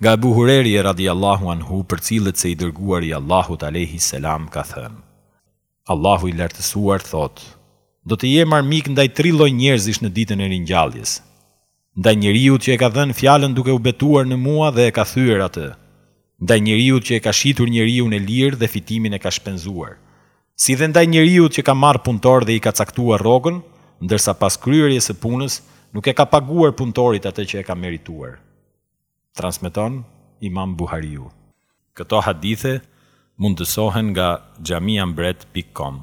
Nga Ebu Hurejri radijallahu anhu përcillet se i Dërguari i Allahut alejhi selam ka thënë, Allahu i Lartësuar thotë, Do të jem armik ndaj tri lloj njerëzish në Ditën e Ringjalljes, Ndaj njeriut që e ka dhënë fjalën duke u betuar në mua dhe e ka thyer atë, ndaj njeriut që e ka shitur njeriun e lirë dhe fitimin e ka shpenzuar, si dhe ndaj njeriut që ka marrë punëtor dhe i ka caktuar rrogën, ndërsa pas kryerjes së punës nuk e ka paguar punëtorit atë që e ka merituar. Transmeton Imam Buhariu. Këto hadithe mundësohen nga Xhamia Mbret pikë kom.